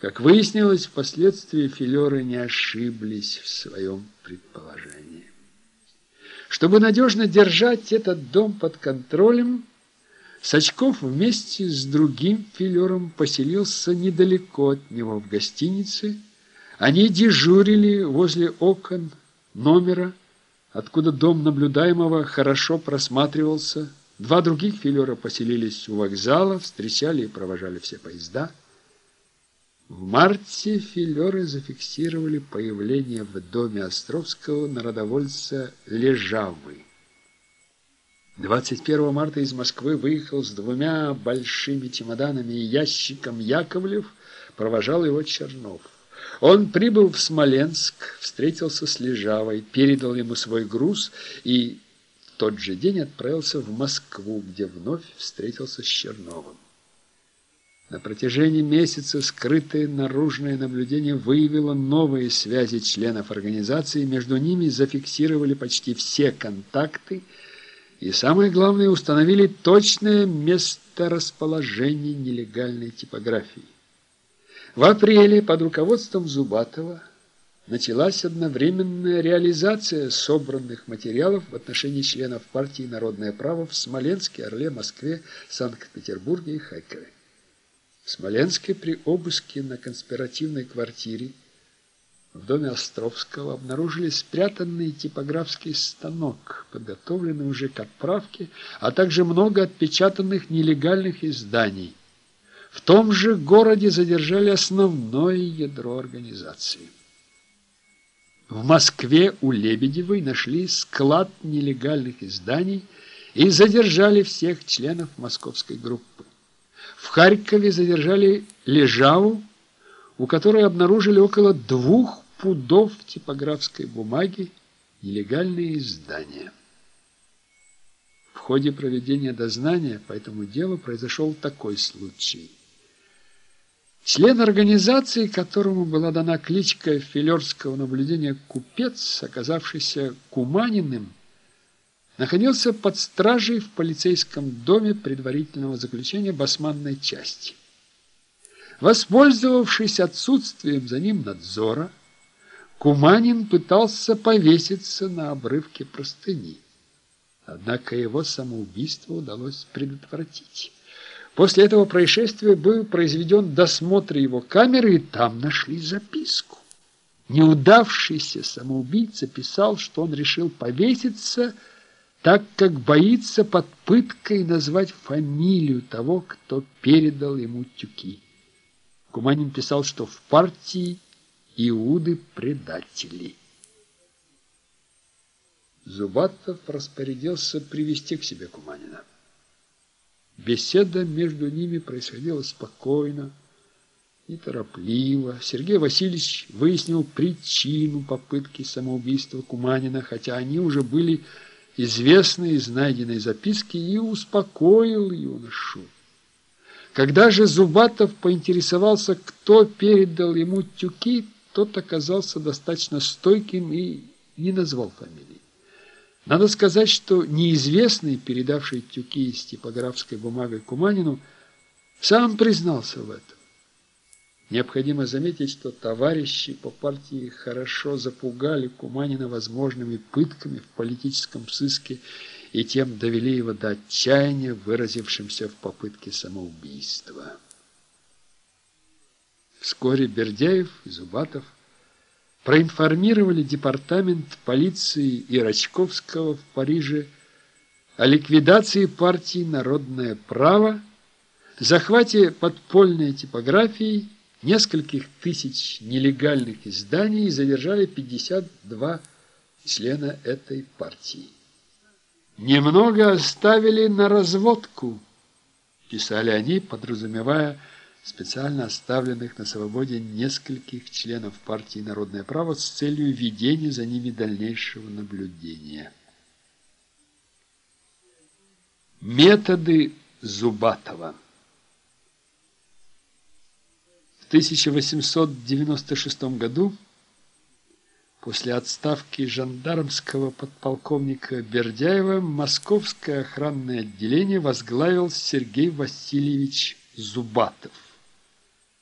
Как выяснилось, впоследствии филеры не ошиблись в своем предположении. Чтобы надежно держать этот дом под контролем, Сачков вместе с другим филером поселился недалеко от него в гостинице. Они дежурили возле окон номера, откуда дом наблюдаемого хорошо просматривался. Два других филера поселились у вокзала, встречали и провожали все поезда. В марте филеры зафиксировали появление в доме Островского народовольца Лежавы. 21 марта из Москвы выехал с двумя большими чемоданами и ящиком Яковлев, провожал его Чернов. Он прибыл в Смоленск, встретился с Лежавой, передал ему свой груз и в тот же день отправился в Москву, где вновь встретился с Черновым. На протяжении месяца скрытое наружное наблюдение выявило новые связи членов организации, между ними зафиксировали почти все контакты и, самое главное, установили точное месторасположение нелегальной типографии. В апреле под руководством Зубатова началась одновременная реализация собранных материалов в отношении членов партии «Народное право» в Смоленске, Орле, Москве, Санкт-Петербурге и Харькове. В Смоленске при обыске на конспиративной квартире в доме Островского обнаружили спрятанный типографский станок, подготовленный уже к отправке, а также много отпечатанных нелегальных изданий. В том же городе задержали основное ядро организации. В Москве у Лебедевой нашли склад нелегальных изданий и задержали всех членов московской группы. В Харькове задержали Лежаву, у которой обнаружили около двух пудов типографской бумаги, нелегальные издания. В ходе проведения дознания по этому делу произошел такой случай. Член организации, которому была дана кличка филерского наблюдения «Купец», оказавшийся Куманиным, находился под стражей в полицейском доме предварительного заключения басманной части. Воспользовавшись отсутствием за ним надзора, Куманин пытался повеситься на обрывке простыни. Однако его самоубийство удалось предотвратить. После этого происшествия был произведен досмотр его камеры, и там нашли записку. Неудавшийся самоубийца писал, что он решил повеситься – так как боится под пыткой назвать фамилию того, кто передал ему тюки. Куманин писал, что в партии Иуды предатели. Зубатов распорядился привести к себе Куманина. Беседа между ними происходила спокойно, неторопливо. Сергей Васильевич выяснил причину попытки самоубийства Куманина, хотя они уже были известный из найденной записки и успокоил юношу. Когда же Зубатов поинтересовался, кто передал ему тюки, тот оказался достаточно стойким и не назвал фамилии. Надо сказать, что неизвестный, передавший тюки с типографской бумагой Куманину, сам признался в этом. Необходимо заметить, что товарищи по партии хорошо запугали Куманина возможными пытками в политическом сыске и тем довели его до отчаяния, выразившимся в попытке самоубийства. Вскоре Бердяев и Зубатов проинформировали департамент полиции Ирочковского в Париже о ликвидации партии «Народное право», захвате подпольной типографии нескольких тысяч нелегальных изданий задержали 52 члена этой партии. «Немного оставили на разводку», – писали они, подразумевая специально оставленных на свободе нескольких членов партии «Народное право» с целью ведения за ними дальнейшего наблюдения. Методы Зубатова 1896 году, после отставки жандармского подполковника Бердяева, московское охранное отделение возглавил Сергей Васильевич Зубатов.